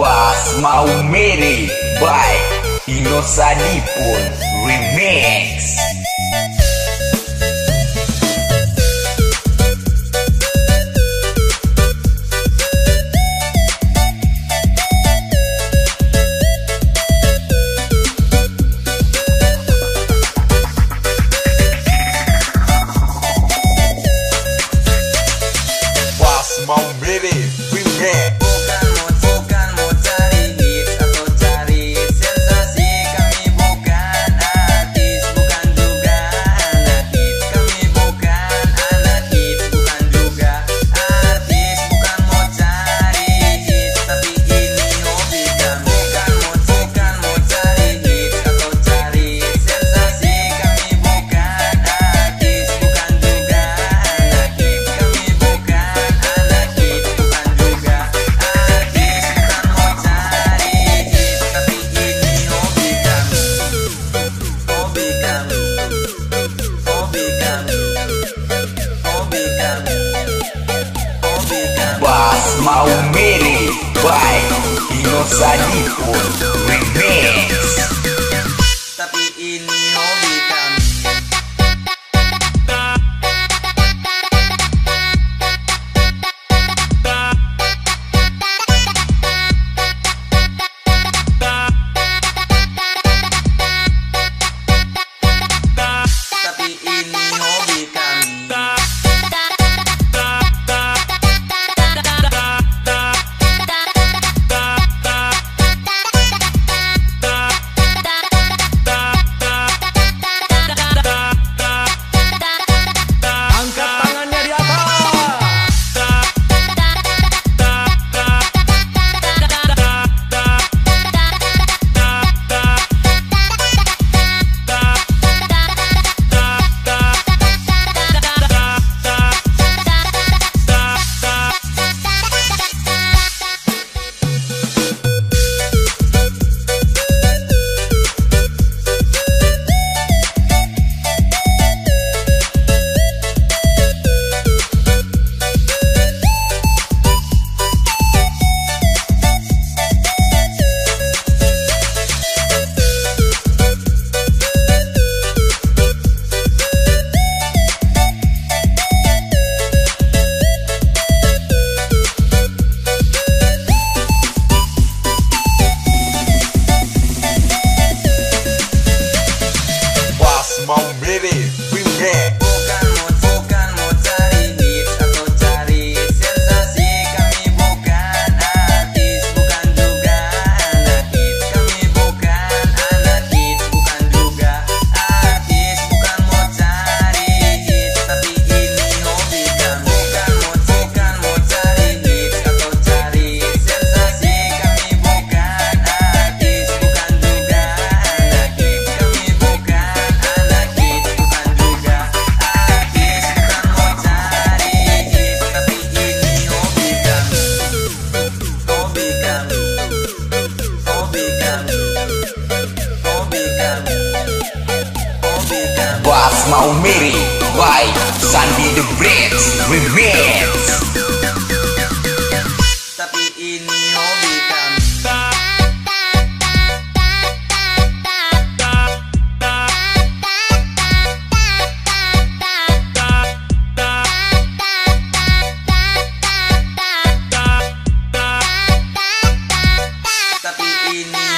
Bass Maumere by Inosanipon Remix. Bass Maumere Remix. maumili bai inosadifu mau miri by Sandy the Bridge Remix. Tapi ini hobi Tapi ini